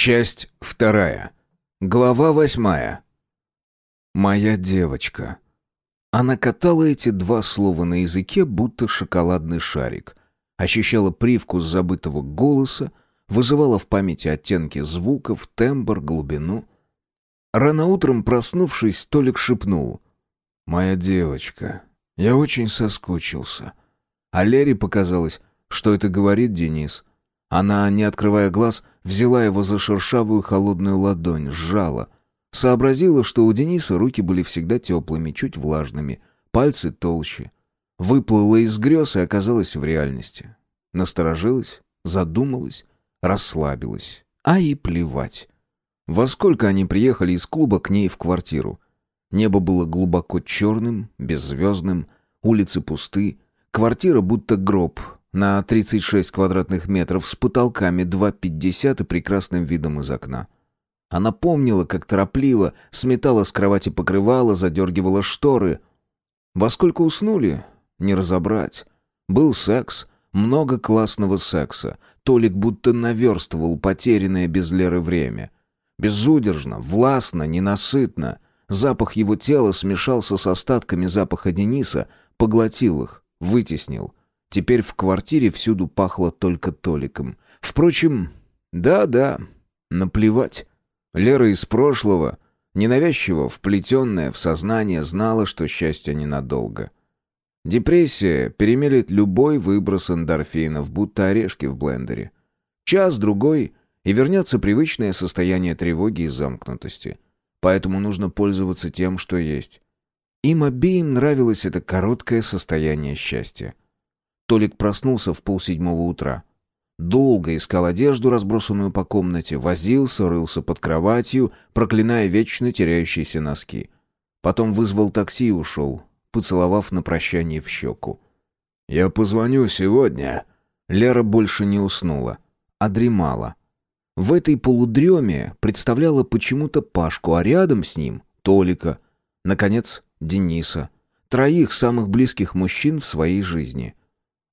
Часть вторая. Глава восьмая. «Моя девочка». Она катала эти два слова на языке, будто шоколадный шарик. Ощущала привкус забытого голоса, вызывала в памяти оттенки звуков, тембр, глубину. Рано утром, проснувшись, Толик шепнул. «Моя девочка, я очень соскучился». А Лере показалось, что это говорит Денис. Она, не открывая глаз, взяла его за шершавую холодную ладонь, сжала. Сообразила, что у Дениса руки были всегда теплыми, чуть влажными, пальцы толще. Выплыла из грез и оказалась в реальности. Насторожилась, задумалась, расслабилась. А и плевать. Во сколько они приехали из клуба к ней в квартиру? Небо было глубоко черным, беззвездным, улицы пусты, квартира будто гроб, на 36 квадратных метров с потолками 2,50 и прекрасным видом из окна. Она помнила, как торопливо сметала с кровати покрывало, задергивала шторы. Во сколько уснули? Не разобрать. Был секс, много классного секса. Толик будто наверстывал потерянное без Леры время. Безудержно, властно, ненасытно. Запах его тела смешался с остатками запаха Дениса, поглотил их, вытеснил. Теперь в квартире всюду пахло только Толиком. Впрочем, да-да, наплевать. Лера из прошлого, ненавязчиво вплетенная в сознание, знала, что счастье ненадолго. Депрессия перемелет любой выброс эндорфинов, будто орешки в блендере. Час-другой, и вернется привычное состояние тревоги и замкнутости. Поэтому нужно пользоваться тем, что есть. Им обеим нравилось это короткое состояние счастья. Толик проснулся в полседьмого утра. Долго искал одежду, разбросанную по комнате, возился, рылся под кроватью, проклиная вечно теряющиеся носки. Потом вызвал такси и ушел, поцеловав на прощание в щеку. «Я позвоню сегодня». Лера больше не уснула, а дремала. В этой полудреме представляла почему-то Пашку, а рядом с ним — Толика. Наконец, Дениса. Троих самых близких мужчин в своей жизни.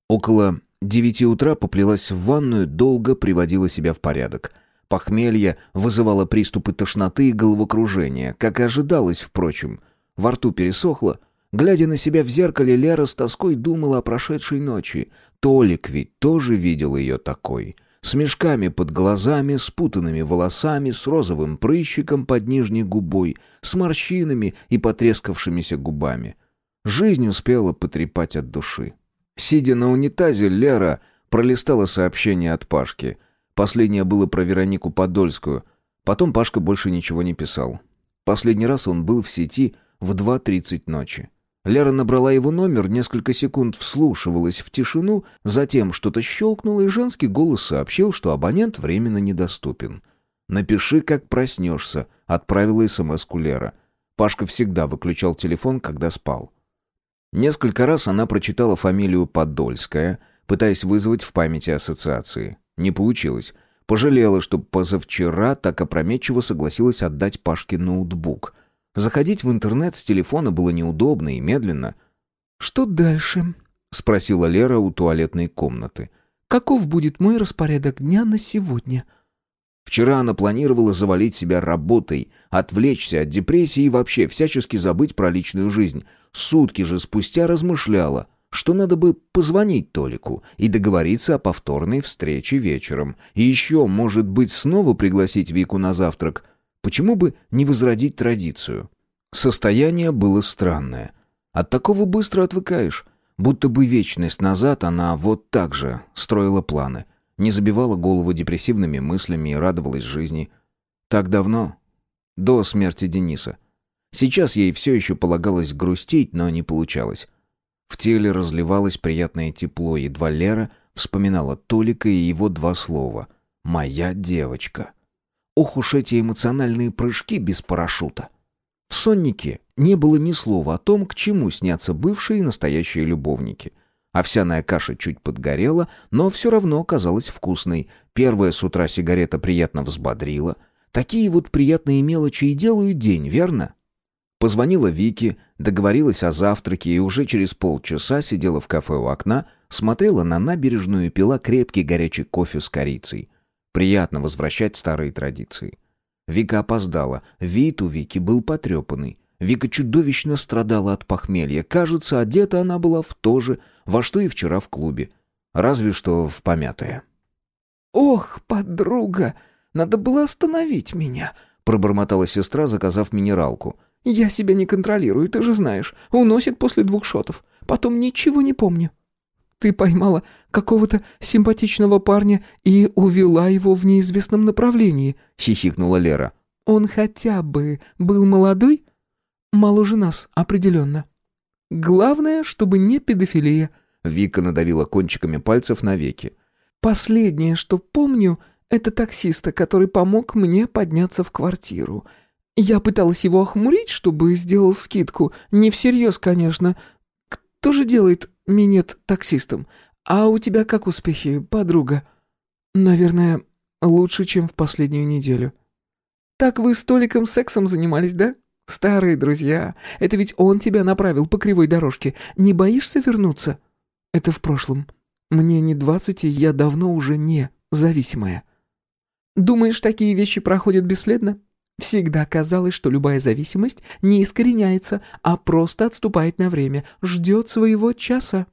Около девяти утра поплелась в ванную, долго приводила себя в порядок. Похмелье вызывало приступы тошноты и головокружения, как и ожидалось, впрочем. Во рту пересохло. Глядя на себя в зеркале, Лера с тоской думала о прошедшей ночи. Толик ведь тоже видел ее такой. С мешками под глазами, спутанными волосами, с розовым прыщиком под нижней губой, с морщинами и потрескавшимися губами. Жизнь успела потрепать от души. Сидя на унитазе, Лера пролистала сообщение от Пашки. Последнее было про Веронику Подольскую. Потом Пашка больше ничего не писал. Последний раз он был в сети в 2.30 ночи. Лера набрала его номер, несколько секунд вслушивалась в тишину, затем что-то щелкнуло, и женский голос сообщил, что абонент временно недоступен. «Напиши, как проснешься», — отправила СМС-ку Лера. Пашка всегда выключал телефон, когда спал. Несколько раз она прочитала фамилию Подольская, пытаясь вызвать в памяти ассоциации. Не получилось. Пожалела, что позавчера так опрометчиво согласилась отдать Пашке ноутбук. Заходить в интернет с телефона было неудобно и медленно. «Что дальше?» — спросила Лера у туалетной комнаты. «Каков будет мой распорядок дня на сегодня?» Вчера она планировала завалить себя работой, отвлечься от депрессии и вообще всячески забыть про личную жизнь. Сутки же спустя размышляла, что надо бы позвонить Толику и договориться о повторной встрече вечером. И еще, может быть, снова пригласить Вику на завтрак. Почему бы не возродить традицию? Состояние было странное. От такого быстро отвыкаешь. Будто бы вечность назад она вот так же строила планы — не забивала голову депрессивными мыслями и радовалась жизни. Так давно, до смерти Дениса. Сейчас ей все еще полагалось грустить, но не получалось. В теле разливалось приятное тепло, едва Лера вспоминала Толика и его два слова «Моя девочка». Ох уж эти эмоциональные прыжки без парашюта. В соннике не было ни слова о том, к чему снятся бывшие и настоящие любовники – Овсяная каша чуть подгорела, но все равно казалась вкусной. Первая с утра сигарета приятно взбодрила. Такие вот приятные мелочи и делают день, верно? Позвонила Вике, договорилась о завтраке и уже через полчаса сидела в кафе у окна, смотрела на набережную и пила крепкий горячий кофе с корицей. Приятно возвращать старые традиции. Вика опоздала. Вид у Вики был потрепанный. Вика чудовищно страдала от похмелья. Кажется, одета она была в то же, во что и вчера в клубе. Разве что в помятое. «Ох, подруга, надо было остановить меня», — пробормотала сестра, заказав минералку. «Я себя не контролирую, ты же знаешь. Уносит после двух шотов. Потом ничего не помню». «Ты поймала какого-то симпатичного парня и увела его в неизвестном направлении», — хихикнула Лера. «Он хотя бы был молодой?» «Моложе нас, определенно». «Главное, чтобы не педофилия», — Вика надавила кончиками пальцев на веки. «Последнее, что помню, это таксиста, который помог мне подняться в квартиру. Я пыталась его охмурить, чтобы сделал скидку. Не всерьез, конечно. Кто же делает минет таксистом? А у тебя как успехи, подруга? Наверное, лучше, чем в последнюю неделю. Так вы столиком сексом занимались, да? Старые друзья. Это ведь он тебя направил по кривой дорожке. Не боишься вернуться? Это в прошлом. Мне не двадцать, и я давно уже не зависимая. Думаешь, такие вещи проходят бесследно? Всегда казалось, что любая зависимость не искореняется, а просто отступает на время, ждет своего часа.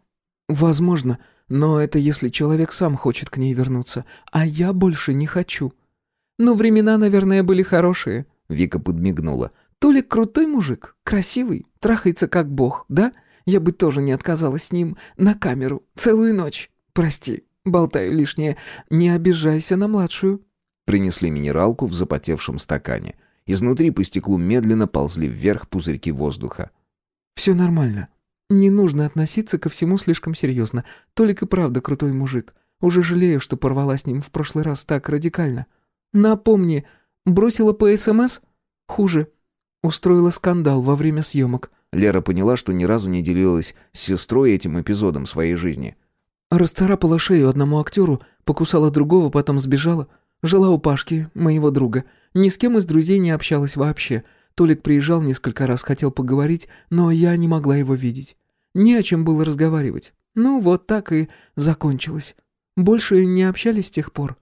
Возможно, но это если человек сам хочет к ней вернуться, а я больше не хочу. Но времена, наверное, были хорошие. Вика подмигнула. Толик крутой мужик, красивый, трахается как бог, да? Я бы тоже не отказалась с ним на камеру целую ночь. Прости, болтаю лишнее. Не обижайся на младшую. Принесли минералку в запотевшем стакане. Изнутри по стеклу медленно ползли вверх пузырьки воздуха. «Все нормально. Не нужно относиться ко всему слишком серьезно. Толик и правда крутой мужик. Уже жалею, что порвала с ним в прошлый раз так радикально. Напомни, бросила по СМС? Хуже. Устроила скандал во время съемок». Лера поняла, что ни разу не делилась с сестрой этим эпизодом своей жизни. Расцарапала шею одному актеру, покусала другого, потом сбежала. Жила у Пашки, моего друга. Ни с кем из друзей не общалась вообще. Толик приезжал несколько раз, хотел поговорить, но я не могла его видеть. Не о чем было разговаривать. Ну, вот так и закончилось. Больше не общались с тех пор.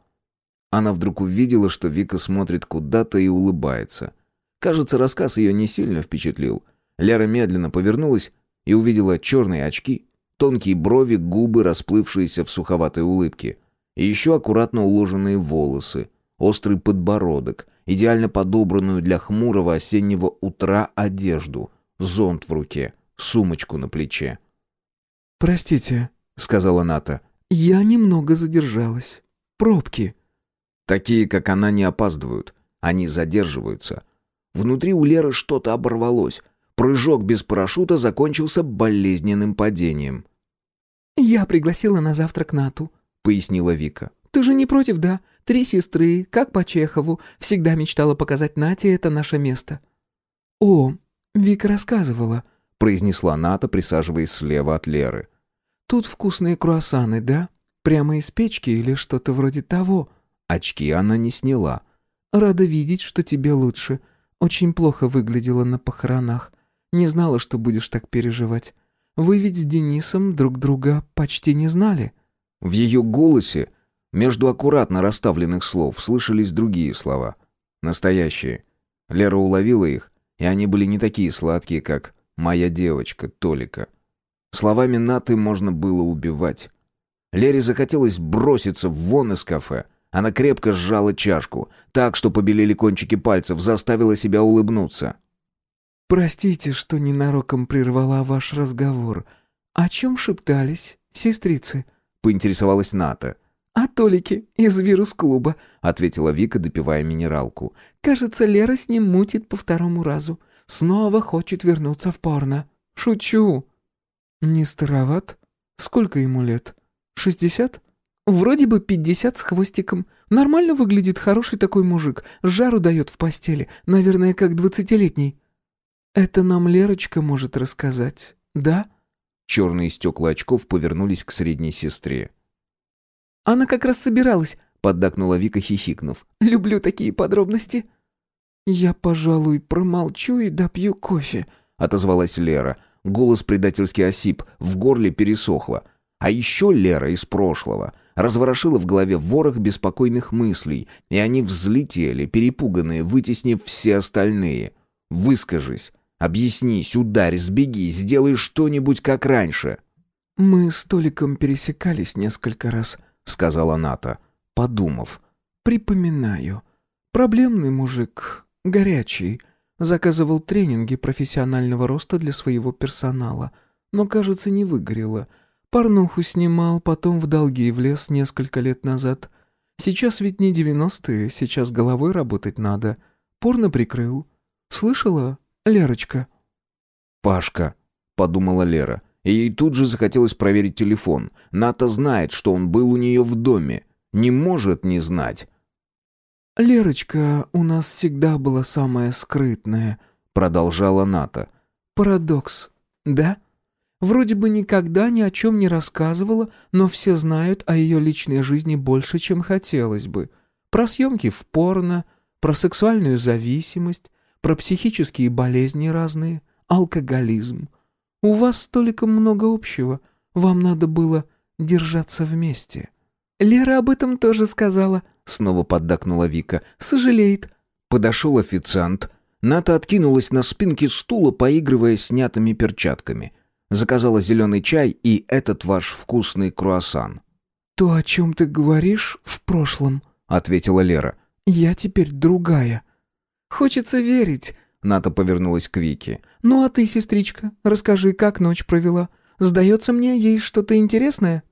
Она вдруг увидела, что Вика смотрит куда-то и улыбается. Кажется, рассказ ее не сильно впечатлил. Лера медленно повернулась и увидела черные очки, тонкие брови, губы, расплывшиеся в суховатой улыбке. И еще аккуратно уложенные волосы, острый подбородок, идеально подобранную для хмурого осеннего утра одежду, зонт в руке, сумочку на плече. «Простите», — сказала Ната, — «я немного задержалась. Пробки». Такие, как она, не опаздывают. Они задерживаются. Внутри у Леры что-то оборвалось. Прыжок без парашюта закончился болезненным падением. «Я пригласила на завтрак Нату», — пояснила Вика. «Ты же не против, да? Три сестры, как по Чехову. Всегда мечтала показать Нате это наше место». «О, Вика рассказывала», — произнесла Ната, присаживаясь слева от Леры. «Тут вкусные круассаны, да? Прямо из печки или что-то вроде того?» Очки она не сняла. «Рада видеть, что тебе лучше. Очень плохо выглядела на похоронах. Не знала, что будешь так переживать. Вы ведь с Денисом друг друга почти не знали». В ее голосе, между аккуратно расставленных слов, слышались другие слова. Настоящие. Лера уловила их, и они были не такие сладкие, как «моя девочка, Толика». Словами Наты можно было убивать. Лере захотелось броситься вон из кафе. Она крепко сжала чашку, так, что побелели кончики пальцев, заставила себя улыбнуться. «Простите, что ненароком прервала ваш разговор. О чем шептались, сестрицы?» поинтересовалась Ната. «А Толики из вирус-клуба», — ответила Вика, допивая минералку. «Кажется, Лера с ним мутит по второму разу. Снова хочет вернуться в порно. Шучу». «Не староват? Сколько ему лет? Шестьдесят?» «Вроде бы пятьдесят с хвостиком. Нормально выглядит хороший такой мужик. Жару дает в постели. Наверное, как двадцатилетний». «Это нам Лерочка может рассказать, да?» Черные стекла очков повернулись к средней сестре. «Она как раз собиралась», — поддакнула Вика, хихикнув. «Люблю такие подробности». «Я, пожалуй, промолчу и допью кофе», — отозвалась Лера. Голос предательски осип, в горле пересохло. А еще Лера из прошлого разворошила в голове ворох беспокойных мыслей, и они взлетели, перепуганные, вытеснив все остальные. «Выскажись, объяснись, ударь, сбеги, сделай что-нибудь как раньше». «Мы с Толиком пересекались несколько раз», — сказала Ната, подумав. «Припоминаю. Проблемный мужик, горячий, заказывал тренинги профессионального роста для своего персонала, но, кажется, не выгорело». Порнуху снимал, потом в долги влез несколько лет назад. Сейчас ведь не девяностые, сейчас головой работать надо. Порно прикрыл. Слышала, Лерочка?» «Пашка», — подумала Лера. И ей тут же захотелось проверить телефон. Ната знает, что он был у нее в доме. Не может не знать. «Лерочка у нас всегда была самая скрытная», — продолжала Ната. «Парадокс, да?» Вроде бы никогда ни о чем не рассказывала, но все знают о ее личной жизни больше, чем хотелось бы. Про съемки в порно, про сексуальную зависимость, про психические болезни разные, алкоголизм. У вас столько много общего. Вам надо было держаться вместе. Лера об этом тоже сказала, снова поддакнула Вика. Сожалеет. Подошел официант. Ната откинулась на спинке стула, поигрывая снятыми перчатками. Заказала зеленый чай и этот ваш вкусный круассан». «То, о чем ты говоришь, в прошлом», — ответила Лера. «Я теперь другая». «Хочется верить», — Ната повернулась к Вике. «Ну а ты, сестричка, расскажи, как ночь провела. Сдается мне, есть что-то интересное?»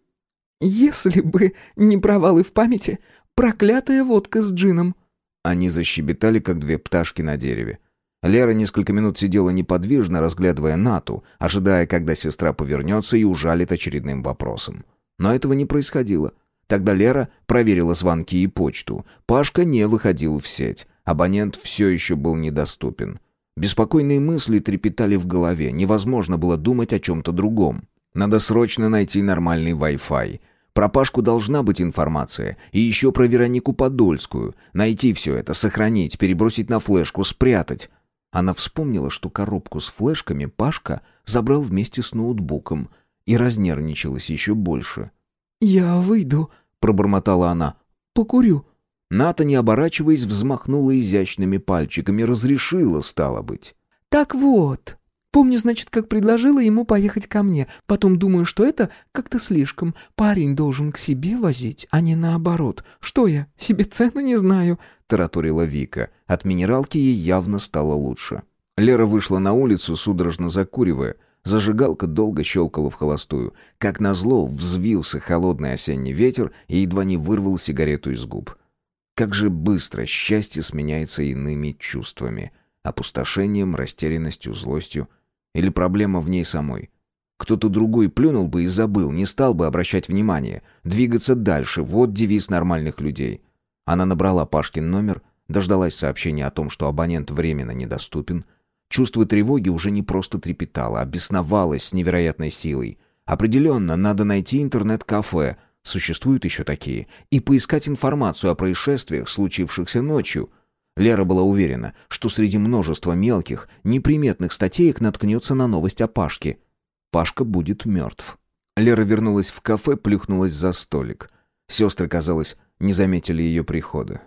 «Если бы не провалы в памяти, проклятая водка с джином». Они защебетали, как две пташки на дереве. Лера несколько минут сидела неподвижно, разглядывая Нату, ожидая, когда сестра повернется и ужалит очередным вопросом. Но этого не происходило. Тогда Лера проверила звонки и почту. Пашка не выходил в сеть. Абонент все еще был недоступен. Беспокойные мысли трепетали в голове. Невозможно было думать о чем-то другом. Надо срочно найти нормальный Wi-Fi. Про Пашку должна быть информация. И еще про Веронику Подольскую. Найти все это, сохранить, перебросить на флешку, спрятать. Она вспомнила, что коробку с флешками Пашка забрал вместе с ноутбуком и разнервничалась еще больше. «Я выйду», — пробормотала она. «Покурю». Ната, не оборачиваясь, взмахнула изящными пальчиками, разрешила, стало быть. «Так вот, Помню, значит, как предложила ему поехать ко мне. Потом думаю, что это как-то слишком. Парень должен к себе возить, а не наоборот. Что я, себе цены не знаю?» — тараторила Вика. От минералки ей явно стало лучше. Лера вышла на улицу, судорожно закуривая. Зажигалка долго щелкала в холостую. Как назло, взвился холодный осенний ветер и едва не вырвал сигарету из губ. Как же быстро счастье сменяется иными чувствами. Опустошением, растерянностью, злостью — или проблема в ней самой? Кто-то другой плюнул бы и забыл, не стал бы обращать внимание. Двигаться дальше – вот девиз нормальных людей. Она набрала Пашкин номер, дождалась сообщения о том, что абонент временно недоступен. Чувство тревоги уже не просто трепетало, а бесновалось с невероятной силой. Определенно, надо найти интернет-кафе, существуют еще такие, и поискать информацию о происшествиях, случившихся ночью – Лера была уверена, что среди множества мелких, неприметных статеек наткнется на новость о Пашке. Пашка будет мертв. Лера вернулась в кафе, плюхнулась за столик. Сестры, казалось, не заметили ее прихода.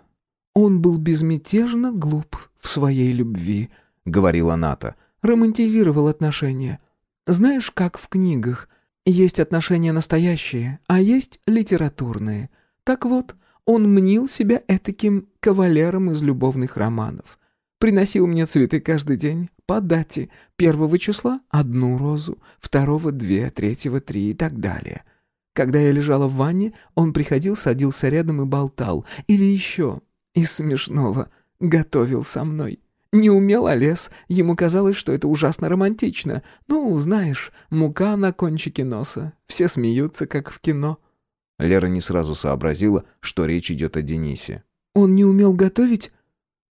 «Он был безмятежно глуп в своей любви», — говорила Ната. «Романтизировал отношения. Знаешь, как в книгах. Есть отношения настоящие, а есть литературные. Так вот, он мнил себя этаким кавалером из любовных романов. Приносил мне цветы каждый день, по дате. Первого числа — одну розу, второго — две, третьего — три и так далее. Когда я лежала в ванне, он приходил, садился рядом и болтал. Или еще, из смешного, готовил со мной. Не умел, а. Ему казалось, что это ужасно романтично. Ну, знаешь, мука на кончике носа. Все смеются, как в кино. Лера не сразу сообразила, что речь идет о Денисе. «Он не умел готовить?»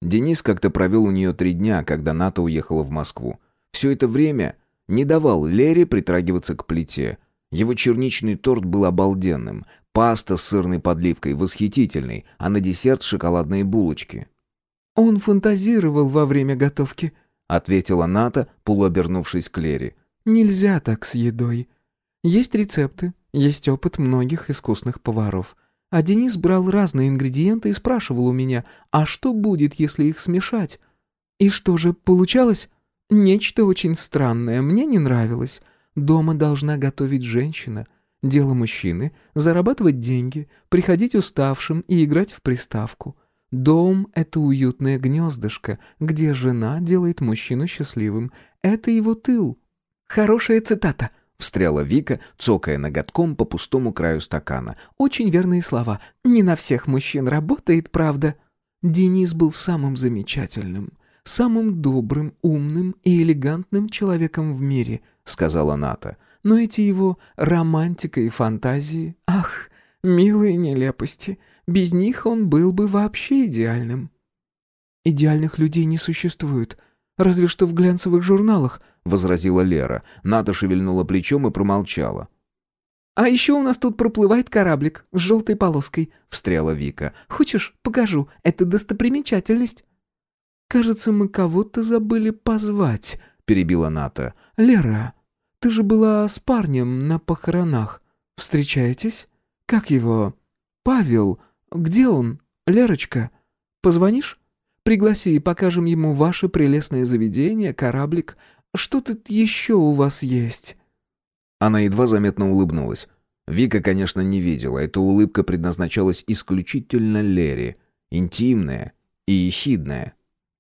Денис как-то провел у нее три дня, когда Ната уехала в Москву. Все это время не давал Лере притрагиваться к плите. Его черничный торт был обалденным, паста с сырной подливкой восхитительной, а на десерт шоколадные булочки. «Он фантазировал во время готовки», — ответила Ната, полуобернувшись к Лере. «Нельзя так с едой. Есть рецепты, Есть опыт многих искусных поваров. А Денис брал разные ингредиенты и спрашивал у меня, а что будет, если их смешать? И что же, получалось? Нечто очень странное, мне не нравилось. Дома должна готовить женщина. Дело мужчины — зарабатывать деньги, приходить уставшим и играть в приставку. Дом — это уютное гнездышко, где жена делает мужчину счастливым. Это его тыл. Хорошая цитата —— встряла Вика, цокая ноготком по пустому краю стакана. «Очень верные слова. Не на всех мужчин работает, правда?» Денис был самым замечательным самым добрым, умным и элегантным человеком в мире», — сказала Ната. «Но эти его романтика и фантазии... Ах, милые нелепости! Без них он был бы вообще идеальным». «Идеальных людей не существует», «Разве что в глянцевых журналах», — возразила Лера. Ната шевельнула плечом и промолчала. «А еще у нас тут проплывает кораблик с желтой полоской», — встряла Вика. «Хочешь, покажу? Это достопримечательность». «Кажется, мы кого-то забыли позвать», — перебила Ната. «Лера, ты же была с парнем на похоронах. Встречаетесь? Как его? Павел. Где он? Лерочка? Позвонишь? Пригласи и покажем ему ваше прелестное заведение, кораблик. Что тут еще у вас есть?» Она едва заметно улыбнулась. Вика, конечно, не видела. Эта улыбка предназначалась исключительно Лере. Интимная и ехидная.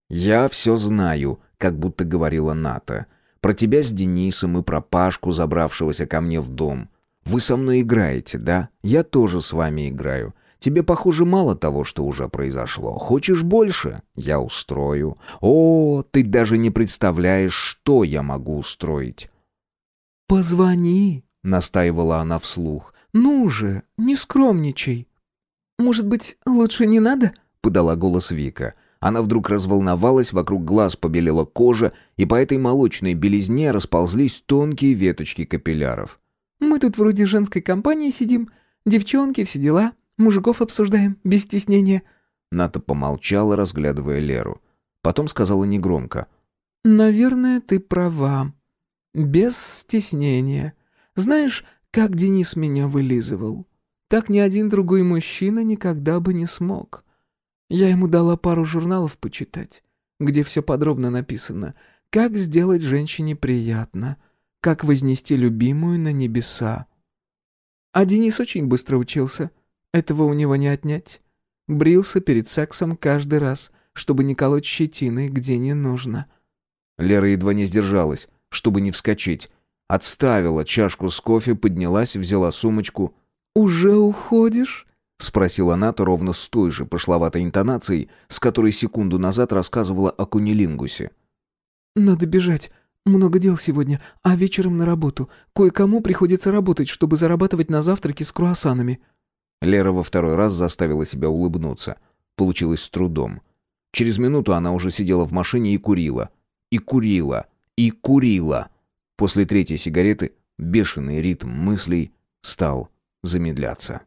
«Я все знаю», как будто говорила Ната. «Про тебя с Денисом и про Пашку, забравшегося ко мне в дом. Вы со мной играете, да? Я тоже с вами играю. Тебе, похоже, мало того, что уже произошло. Хочешь больше? Я устрою. О, ты даже не представляешь, что я могу устроить». «Позвони», — настаивала она вслух. «Ну же, не скромничай». «Может быть, лучше не надо?» — подала голос Вика. Она вдруг разволновалась, вокруг глаз побелела кожа, и по этой молочной белизне расползлись тонкие веточки капилляров. «Мы тут вроде женской компании сидим, девчонки, все дела, мужиков обсуждаем, без стеснения». Ната помолчала, разглядывая Леру. Потом сказала негромко. «Наверное, ты права. Без стеснения. Знаешь, как Денис меня вылизывал? Так ни один другой мужчина никогда бы не смог. Я ему дала пару журналов почитать, где все подробно написано, как сделать женщине приятно, как вознести любимую на небеса. А Денис очень быстро учился, этого у него не отнять. Брился перед сексом каждый раз, чтобы не колоть щетиной, где не нужно. Лера едва не сдержалась, чтобы не вскочить. Отставила чашку с кофе, поднялась, взяла сумочку. «Уже уходишь?» — спросила Ната ровно с той же пошловатой интонацией, с которой секунду назад рассказывала о кунилингусе. «Надо бежать. Много дел сегодня, а вечером на работу. Кое-кому приходится работать, чтобы зарабатывать на завтраки с круассанами». Лера во второй раз заставила себя улыбнуться. Получилось с трудом. Через минуту она уже сидела в машине и курила. И курила. И курила. После третьей сигареты бешеный ритм мыслей стал замедляться.